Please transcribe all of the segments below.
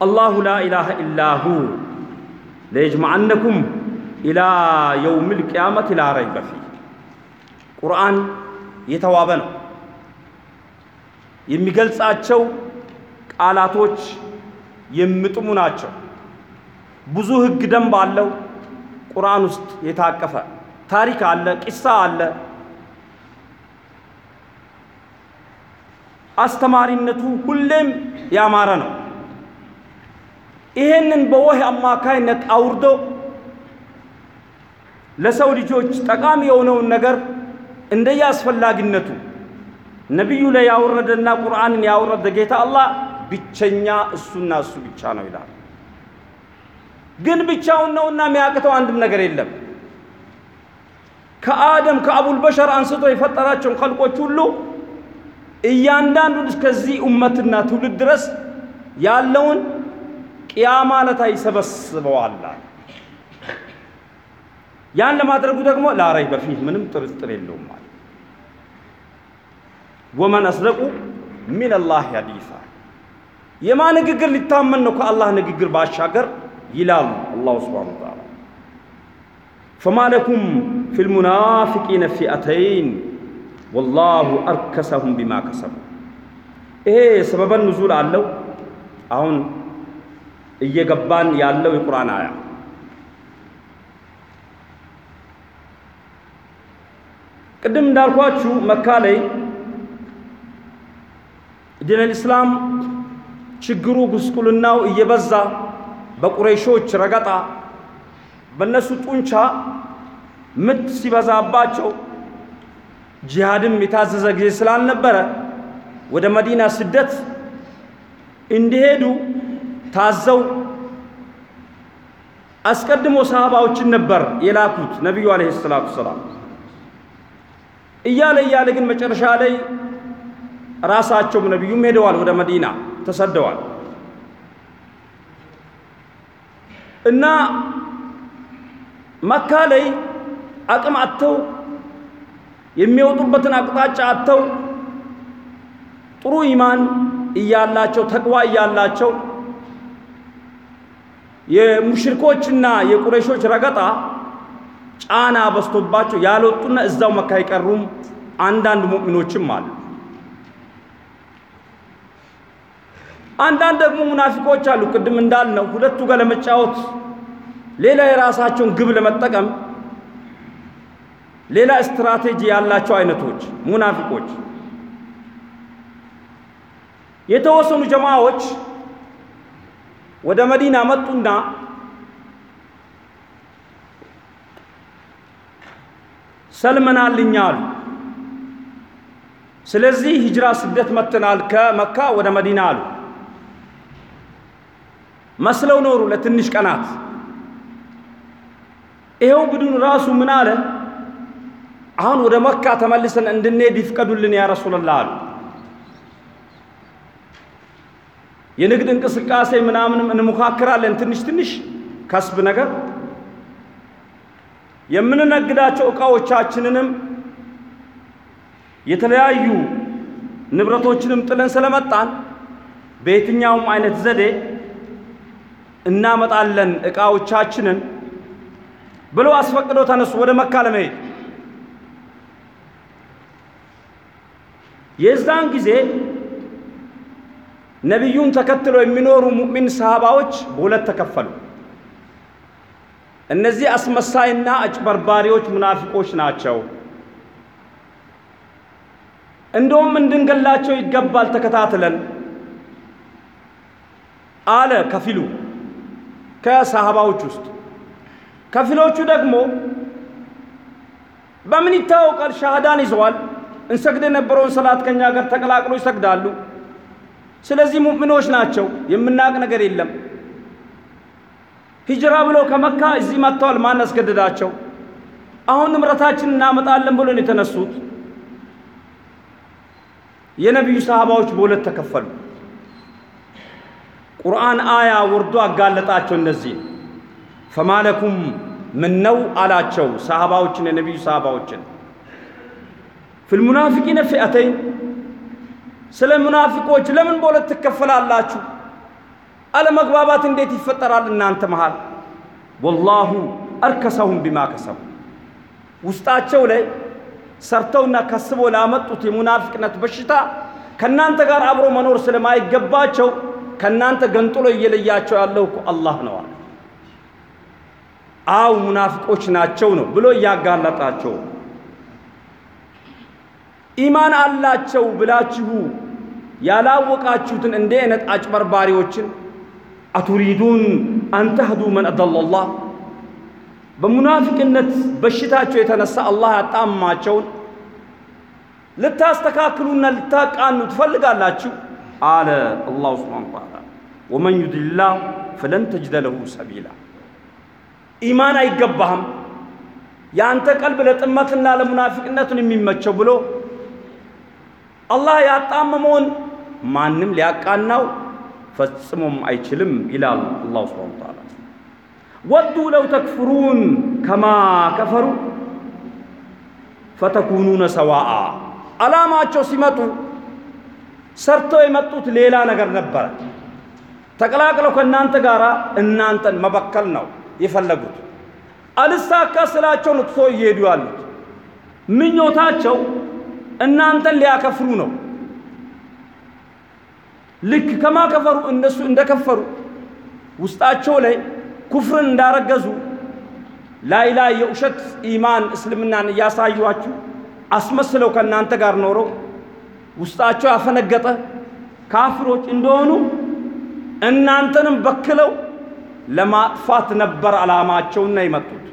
አላሁ ላ ኢላሁ ለየጅመዐነኩም ኢላ የውሚል ቂያመት ላ ረይበ ፊህ። ቁርአን የተዋበ ነው። የሚገልጻቸው ቃላቶች የሚጥሙ ናቸው። ብዙ ህግ ደንብ አለው። ቁርአን ውስጥ የታቀፈ ታሪክ አለ፣ ቂሳ አለ። አስተማሪነቱ ሁሌም ያማረ ነው። ይሄንን በወህይ አማካይነት አውርዶ ለሰው ልጆች ጠቃሚ የሆነውን ነገር እንደየ አስፈላጊነቱ ነቢዩ ላይ ያወረደና ቁርአንን ያወረደ ጌታ አላህ ብቸኛ እሱና እሱ ብቻ ነው ይላል። ግን ብቻውን ነውና የሚያቅተው አንድም ነገር የለም። ከአደም ከአቡል በሸር አንስቶ የፈጠራቸውን ኸልቆች ሁሉ እያንዳንዱን እስከዚህ ኡመትና ትውልድ ድረስ ያለውን ቅያማ ለታ ይሰበስበዋል። ያን ለማድረጉ ደግሞ ላ ረይበ ፊህ ምንም ጥርጥር የለውም ማለት ወመን አስደቁ ሚነላህ ሐዲሳ የማ ንግግር ሊታመን ነው ከአላህ ንግግር ባሻገር ይላል አላሁ ስብሓነሁ ወተዓላ። ፈማ ለኩም ፊል ሙናፊቂነ ፊአተይን ወላሁ አርከሰሁም ቢማ ከሰቡ። ይሄ ሰበበን ኑዙል አለው። አሁን እየገባን ያለው የቁርአን አያ። ቅድም እንዳልኳችሁ መካ ላይ ዲነል ኢስላም ችግሩ ጉስቁልናው እየበዛ በቁረይሾች ረገጣ በእነሱ ጡንቻ ምት ሲበዛባቸው ጂሃድም የታዘዘ ጊዜ ስላልነበረ ወደ መዲና ስደት እንዲሄዱ ታዘው አስቀድሞ ሰሃባዎችን ነበር የላኩት ነቢዩ አለይሂ ሰላቱ ሰላም። እያለ እያለ ግን መጨረሻ ላይ ራሳቸውም ነቢዩም ሄደዋል፣ ወደ መዲና ተሰደዋል። እና መካ ላይ አቅም አጥተው የሚወጡበትን አቅጣጫ አጥተው ጥሩ ኢማን እያላቸው ተቅዋ እያላቸው የሙሽሪኮችና የቁረይሾች ረገጣ ጫና በስቶባቸው ያልወጡና እዛው መካ የቀሩም አንዳንድ ሙእሚኖችም አሉ። አንዳንድ ደግሞ ሙናፊቆች አሉ። ቅድም እንዳልነው ሁለቱ ጋር ለመጫወት ሌላ የራሳቸውን ግብ ለመጠቀም ሌላ ስትራቴጂ ያላቸው አይነቶች ሙናፊቆች የተወሰኑ ጀማዎች ወደ መዲና መጡና ሰልመናልኛ አሉ። ስለዚህ ሂጅራ ስደት መጥተናል ከመካ ወደ መዲና አሉ። መስለው ኖሩ ለትንሽ ቀናት። ይኸው ቡድን ራሱ ምን አለ? አሁን ወደ መካ ተመልሰን እንድንሄድ ይፍቀዱልን ያ ረሱላላህ አሉ። የንግድ እንቅስቃሴ ምናምንም እንሞካክራለን ትንሽ ትንሽ ከስብ ነገር የምንነግዳቸው ዕቃዎቻችንንም የተለያዩ ንብረቶችንም ጥለን ስለመጣን በየትኛውም አይነት ዘዴ እናመጣለን ዕቃዎቻችንን ብለው አስፈቅደው ተነሱ ወደ መካ ለመሄድ። የዛን ጊዜ ነቢዩን ተከትለው የሚኖሩ ሙእሚን ሰሃባዎች በሁለት ተከፈሉ። እነዚህ አስመሳይና አጭበርባሪዎች ሙናፊቆች ናቸው። እንደውም እንድንገላቸው ይገባል ተከታትለን አለ ከፊሉ ከሰሃባዎች ውስጥ። ከፊሎቹ ደግሞ በምን ይታወቃል? ሻሃዳን ይዘዋል። እንሰግድ የነበረውን ሰላት ከኛ ጋር ተቀላቅሎ ይሰግዳሉ። ስለዚህ ሙእሚኖች ናቸው። የምናውቅ ነገር የለም። ሂጅራ ብለው ከመካ እዚህ መጥተዋል። ማን አስገደዳቸው? አሁን ንብረታችን እናመጣለን ብሎ የተነሱት። የነቢዩ ሰሃባዎች በሁለት ተከፈሉ። ቁርአን አያ ወርዶ አጋለጣቸው። እነዚህ ፈማለኩም ምን ነው አላቸው ሰሃባዎችን፣ የነቢዩ ሰሃባዎችን ፊልሙናፊቂነ ፊአተይን ስለ ሙናፊቆች ለምን በሁለት ትከፈላላችሁ? አለመግባባት እንዴት ይፈጠራል እናንተ መሃል? ወላሁ አርከሰሁም ቢማ ከሰቡ ውስጣቸው ላይ ሰርተውና ከስቦ ላመጡት የሙናፊቅነት በሽታ ከእናንተ ጋር አብሮ መኖር ስለማይገባቸው ከእናንተ ገንጥሎ እየለያቸው ያለው እኮ አላህ ነው አለ። አው ሙናፊቆች ናቸው ነው ብሎ እያጋለጣቸው ኢማን አላቸው ብላችሁ ያላወቃችሁትን እንዲህ አይነት አጭበርባሪዎችን አቱሪዱን አንተህዱ መን አደለላህ በሙናፊቅነት በሽታቸው የተነሳ አላህ ያጣማቸውን ልታስተካክሉና ልታቃኑ ትፈልጋላችሁ አለ አላሁ ስብሓነ ወተዓላ። ወመን ዩድልላህ ፈለን ተጅደ ለሁ ሰቢላ። ኢማን አይገባህም የአንተ ቀልብ ለጥመትና ለሙናፊቅነቱን የሚመቸው ብሎ አላህ ያጣመመውን ማንም ሊያቃናው ፈጽሞም አይችልም ይላል አላሁ ስብሓነ ወተዓላ። ወዱ ለው ተክፍሩን ከማ ከፈሩ ፈተኩኑነ ሰዋአ። ዓላማቸው ሲመጡ ሰርተው የመጡት ሌላ ነገር ነበረ። ተቀላቅለው ከእናንተ ጋር እናንተን መበከል ነው የፈለጉት። አልሳካ ስላቸው ነው ትቶ እየሄዱ ያሉት። ምኞታቸው እናንተን ሊያከፍሩ ነው። ልክ ከማከፈሩ እነሱ እንደከፈሩ ውስጣቸው ላይ ኩፍርን እንዳረገዙ ላይ ላይ የውሸት ኢማን እስልምናን እያሳዩአችሁ አስመስለው ከእናንተ ጋር ኖረው ውስጣቸው ያፈነገጠ ካፍሮች እንደሆኑ እናንተንም በክለው ለማጥፋት ነበር ዓላማቸውና የመጡት።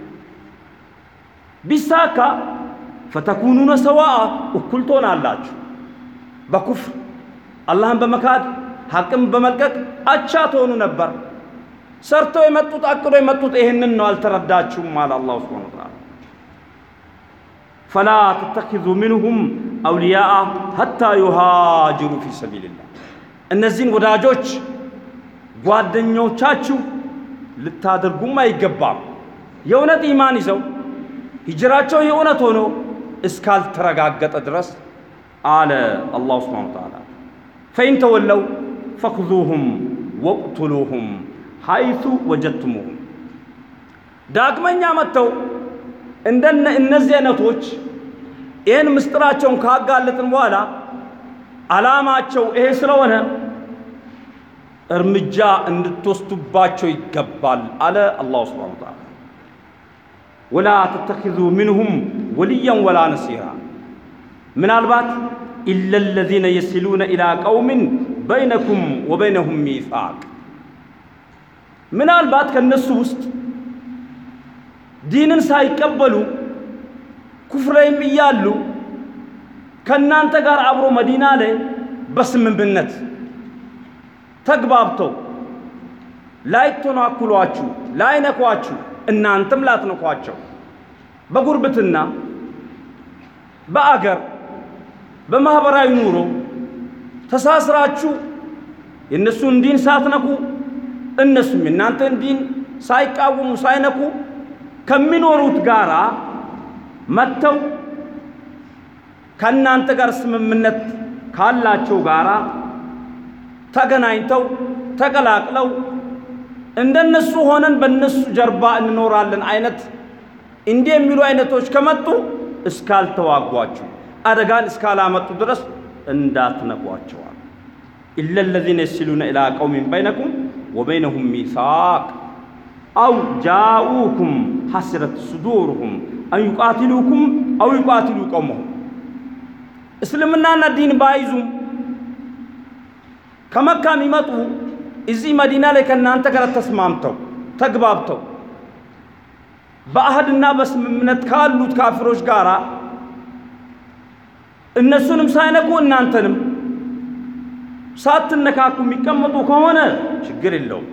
ቢሳካ ፈተኩኑነ ሰዋአ እኩል ትሆናላችሁ። በኩፍር አላህን በመካድ ሐቅም በመልቀቅ አቻ ትሆኑ ነበር። ሰርተው የመጡት አቅዶ የመጡት ይህንን ነው። አልተረዳችሁም አለ አላሁ ሱብሓነሁ ወተዓላ። ፈላ ተተኪዙ ሚንሁም አውልያአ ሐታ ዩሃጅሩ ፊ ሰቢልላህ። እነዚህን ወዳጆች ጓደኞቻችሁ ልታደርጉም አይገባም። የእውነት ኢማን ይዘው ሂጅራቸው የእውነት ሆኖ እስካልተረጋገጠ ድረስ አለ አላሁ ሱብሓነሁ ወተዓላ። ፈኢን ተወለው ፈኽዙሁም ወቅቱሉሁም ሐይቱ ወጀድቱሙሁም። ዳግመኛ መጥተው እንደነ እነዚህ አይነቶች ይህን ምስጢራቸውን ካጋለጥን በኋላ ዓላማቸው ይሄ ስለሆነ እርምጃ እንድትወስዱባቸው ይገባል አለ አላሁ ሱብሓነሁ ወተዓላ። ወላ ተተኪዙ ሚንሁም ወልያን ወላ ነሲራ። ምናልባት ኢለ ለዚነ የሲሉነ ኢላ ቀውምን በይነኩም ወበይነሁም ሚሳቅ ምናልባት ከነሱ ውስጥ ዲንን ሳይቀበሉ ኩፍረይም እያሉ ከእናንተ ጋር አብሮ መዲና ላይ በስምምነት ተግባብተው ላይተናኩሏችሁ፣ ላይነኳችሁ፣ እናንተም ላትነኳቸው በጉርብትና በአገር በማኅበራዊ ኑሮ ተሳስራችሁ የእነሱን ዲን ሳትነኩ እነሱም የእናንተን ዲን ሳይቃወሙ ሳይነኩ ከሚኖሩት ጋራ መጥተው ከእናንተ ጋር ስምምነት ካላቸው ጋራ ተገናኝተው ተቀላቅለው እንደነሱ ሆነን በእነሱ ጀርባ እንኖራለን አይነት እንዲህ የሚሉ አይነቶች ከመጡ እስካልተዋጓችሁ አደጋን እስካላመጡ ድረስ እንዳትነኳቸዋል። ኢለ ለዚነ የሲሉነ ኢላ ቀውሚን በይነኩም ወበይነሁም ሚሳቅ አው ጃኡኩም ሐስረት ሱዱርሁም አን ዩቃትሉኩም አው ዩቃትሉ ቀውመሁም እስልምናና ዲን ባይዙም ከመካ የሚመጡ እዚህ መዲና ላይ ከእናንተ ጋር ተስማምተው ተግባብተው በአህድና በስምምነት ካሉት ካፊሮች ጋር እነሱንም ሳይነኩ እናንተንም ሳትነካኩ የሚቀመጡ ከሆነ ችግር የለውም።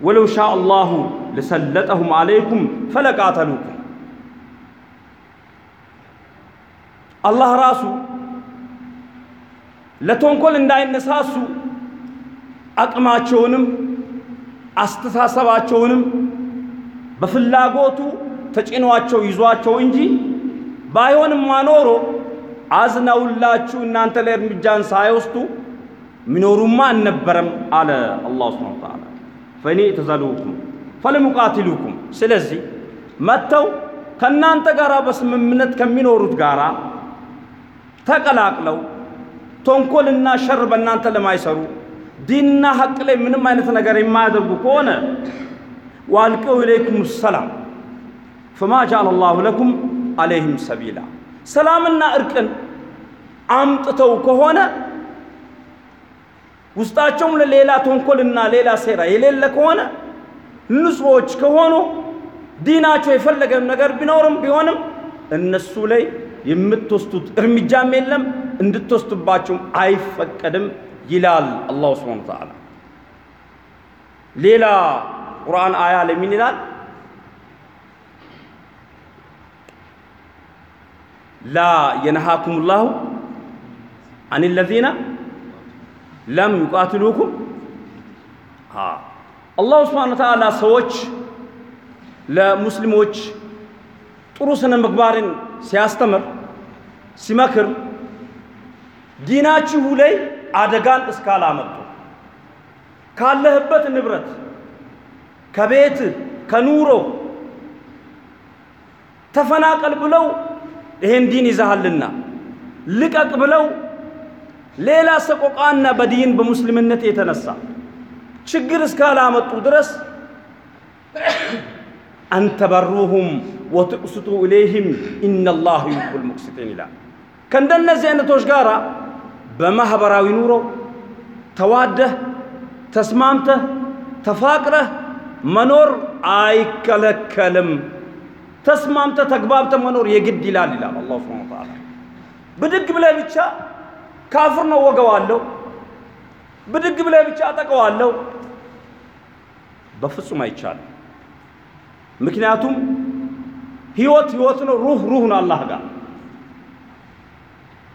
ወለው ሻ አላሁ ለሰለጠሁም አለይኩም ፈለቃተሉኩም አላህ ራሱ ለተንኮል እንዳይነሳሱ አቅማቸውንም አስተሳሰባቸውንም በፍላጎቱ ተጭኗቸው ይዟቸው እንጂ ባይሆንማ ኖሮ አዝነውላችሁ እናንተ ላይ እርምጃን ሳይወስዱ ሚኖሩማ አልነበረም አለ الله سبحانه وتعالى። فإن اعتزلوكم فلم يقاتلوكم። ስለዚህ መጥተው ከእናንተ ጋር በስምምነት ከሚኖሩት ጋር ተቀላቅለው ተንኮልና ሸር በእናንተ ለማይሰሩ ዲንና ሐቅ ላይ ምንም አይነት ነገር የማያደርጉ ከሆነ وألقوا إليكم السلم فما جعل الله لكم عليهم سبيلا ሰላምና እርቅን አምጥተው ከሆነ ውስጣቸውም ለሌላ ተንኮልና ሌላ ሴራ የሌለ ከሆነ ንጹሖች ከሆኑ ዲናቸው የፈለገም ነገር ቢኖርም ቢሆንም እነሱ ላይ የምትወስዱት እርምጃም የለም እንድትወስዱባቸውም አይፈቀድም ይላል አላሁ ስብሓነ ወተዓላ። ሌላ ቁርአን አያ ላይ ምን ይላል? ላ የነሃኩም ላሁ አን ለዚነ ለም ዩቃትሉኩም አላሁ ስብሓነ ወተዓላ ሰዎች ለሙስሊሞች ጥሩ ስነ ምግባርን ሲያስተምር ሲመክር ዲናችሁ ላይ አደጋን እስካላመጡ ካለህበት ንብረት ከቤት ከኑሮ ተፈናቀል ብለው ይሄን ዲን ይዛሃልና ልቀቅ ብለው ሌላ ሰቆቃና በዲን በሙስሊምነት የተነሳ ችግር እስካላመጡ ድረስ አንተበሩሁም ወትቅስጡ ኢለይህም ኢነላህ ዩሂቡል ሙቅሲጢን ይላል። ከእንደነዚህ አይነቶች ጋር በማኅበራዊ ኑሮ ተዋደህ ተስማምተህ ተፋቅረህ መኖር አይከለከልም። ተስማምተህ ተግባብተህ መኖር የግድ ይላል ይላል አላሁ ሱብሓነሁ ወተዓላ። ብድግ ብለህ ብቻ ካፍር ነው ወገዋለሁ፣ ብድግ ብለህ ብቻ አጠቀዋለሁ፣ በፍጹም አይቻልም። ምክንያቱም ህይወት ህይወት ነው፣ ሩህ ሩህ ነው አላህ ጋር።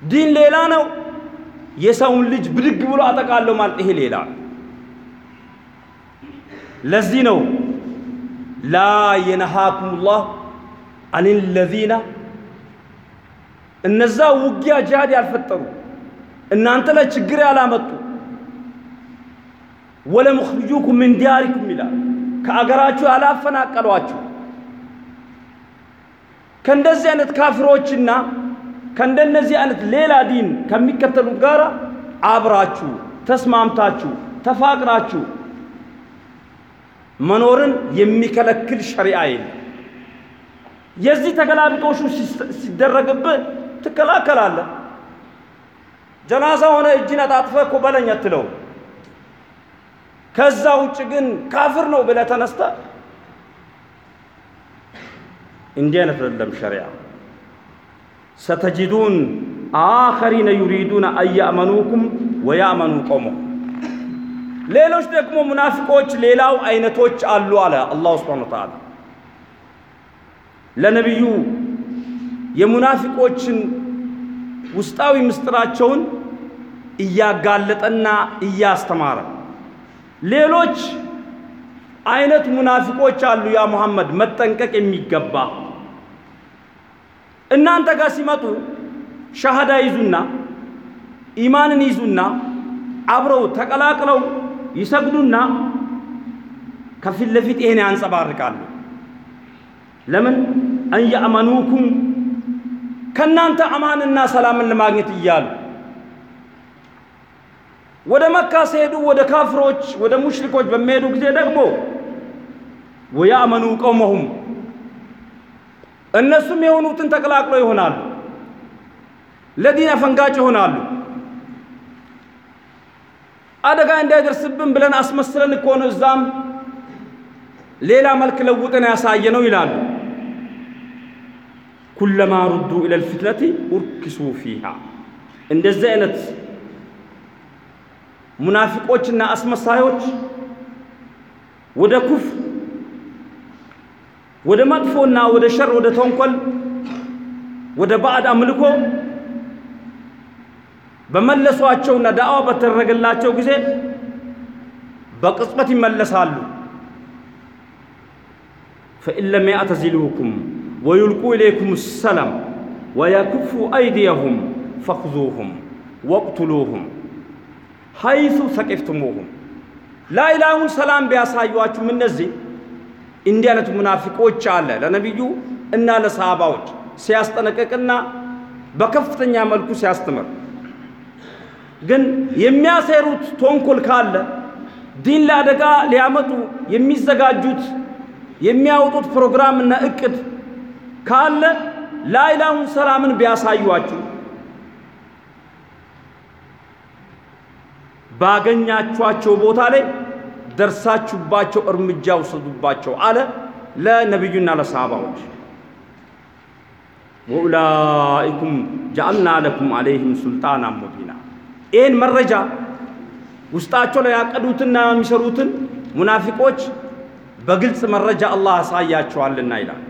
ዲን ሌላ ነው። የሰውን ልጅ ብድግ ብሎ አጠቃለሁ ማለት ይሄ ሌላ ነው። ለዚህ ነው ላ የነሃኩም ላህ እነዛ ውጊያ ጂሃድ ያልፈጠሩ እናንተ ላይ ችግር ያላመጡ ወለሙኽሪጁኩም ምን ዲያሪኩም ይላል። ከአገራችሁ ያላፈናቀሏችሁ ከእንደዚህ አይነት ካፍሮችና ከእንደነዚህ አይነት ሌላ ዲን ከሚከተሉት ጋር አብራችሁ ተስማምታችሁ ተፋቅራችሁ መኖርን የሚከለክል ሸሪዓ የለም። የዚህ ተገላቢጦሹ ሲደረግብህ ትከላከላለህ። ጀናዛ ሆነ እጅን አጣጥፈህ እኮ በለኝ አትለው። ከዛ ውጭ ግን ካፍር ነው ብለህ ተነስተህ እንዲህ አይነት አይደለም ሸሪዓ። ሰተጅዱን አኸሪነ ዩሪዱነ አያእመኑኩም ወያእመኑ ቆመው ሌሎች ደግሞ ሙናፊቆች ሌላው አይነቶች አሉ አለ አላሁ ስብሓነሁ ወተዓላ። ለነቢዩ የሙናፊቆችን ውስጣዊ ምስጢራቸውን እያጋለጠና እያስተማረ ሌሎች አይነት ሙናፊቆች አሉ ያ ሙሐመድ መጠንቀቅ የሚገባ እናንተ ጋር ሲመጡ ሻሃዳ ይዙና ኢማንን ይዙና አብረው ተቀላቅለው ይሰግዱና ከፊት ለፊት ይሄን ያንጸባርቃሉ። ለምን አንየአመኑኩም ከእናንተ አማንና ሰላምን ለማግኘት እያሉ ወደ መካ ሲሄዱ ወደ ካፍሮች ወደ ሙሽሪኮች በሚሄዱ ጊዜ ደግሞ ወያእመኑ ቀውመሁም እነሱም የሆኑትን ተቀላቅለው ይሆናሉ። ለዲን አፈንጋጭ ይሆናሉ። አደጋ እንዳይደርስብን ብለን አስመስለን እኮ ነው እዛም ሌላ መልክ ለውጠን ያሳየ ነው ይላሉ። ኩለማ ሩዱ ኢለል ፊትነቲ ኡርኪሱ ፊሃ እንደዚህ አይነት ሙናፊቆችና አስመሳዮች ወደ ኩፍር ወደ መጥፎና ወደ ሸር ወደ ተንኮል ወደ ባዕድ አምልኮ በመለሷቸውና ዳዕዋ በተደረገላቸው ጊዜ በቅጽበት ይመለሳሉ። ፈኢን ለም ወዩልቁ ኢለይኩም ሰላም ወየኩፉ አይዲየሁም ፈኽዙሁም ወቅቱሉሁም ሀይሱ ሰቂፍቱሙሁም ላኢላሁን ሰላም ቢያሳዩአችሁም እነዚህ እንዲህ አይነቱ ሙናፊቆች አለ ለነቢዩ እና ለሰሃባዎች ሲያስጠነቅቅና በከፍተኛ መልኩ ሲያስተምር ግን የሚያሴሩት ተንኮል ካለ ዲን ለአደጋ ሊያመጡ የሚዘጋጁት የሚያወጡት ፕሮግራምና እቅድ ካለ ላኢላሁን ሰላምን ቢያሳዩአችሁ ባገኛችኋቸው ቦታ ላይ ደርሳችሁባቸው እርምጃ ውሰዱባቸው አለ ለነቢዩና ለሰሃባዎች። ወኡላኢኩም ጀዐልና ለኩም አለይህም ሱልጣና ሙቢና። ይህን መረጃ ውስጣቸው ላይ ያቀዱትና የሚሰሩትን ሙናፊቆች በግልጽ መረጃ አላህ ያሳያቸዋልና ይላል።